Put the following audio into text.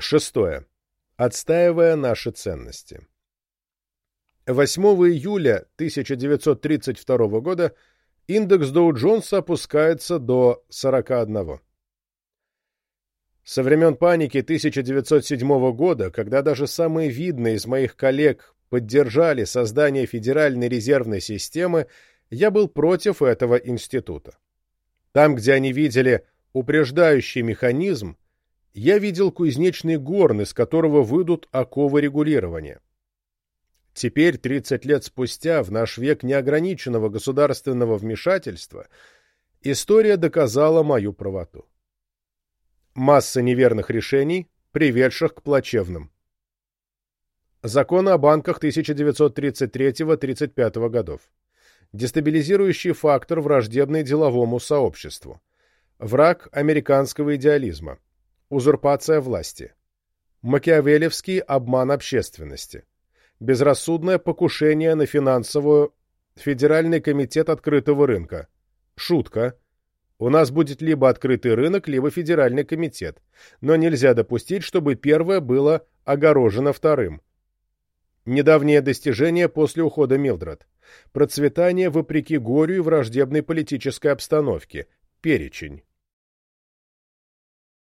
Шестое. Отстаивая наши ценности. 8 июля 1932 года индекс Доу-Джонса опускается до 41. Со времен паники 1907 года, когда даже самые видные из моих коллег поддержали создание Федеральной резервной системы, я был против этого института. Там, где они видели упреждающий механизм, я видел кузнечный горн, из которого выйдут оковы регулирования. Теперь, 30 лет спустя, в наш век неограниченного государственного вмешательства, история доказала мою правоту. Масса неверных решений, приведших к плачевным. Законы о банках 1933-35 годов. Дестабилизирующий фактор, враждебный деловому сообществу. Враг американского идеализма. Узурпация власти. Макиавелевский обман общественности безрассудное покушение на финансовую Федеральный комитет открытого рынка. Шутка. У нас будет либо открытый рынок, либо Федеральный комитет. Но нельзя допустить, чтобы первое было огорожено вторым. Недавнее достижение после ухода Милдред. Процветание вопреки горю и враждебной политической обстановке. Перечень.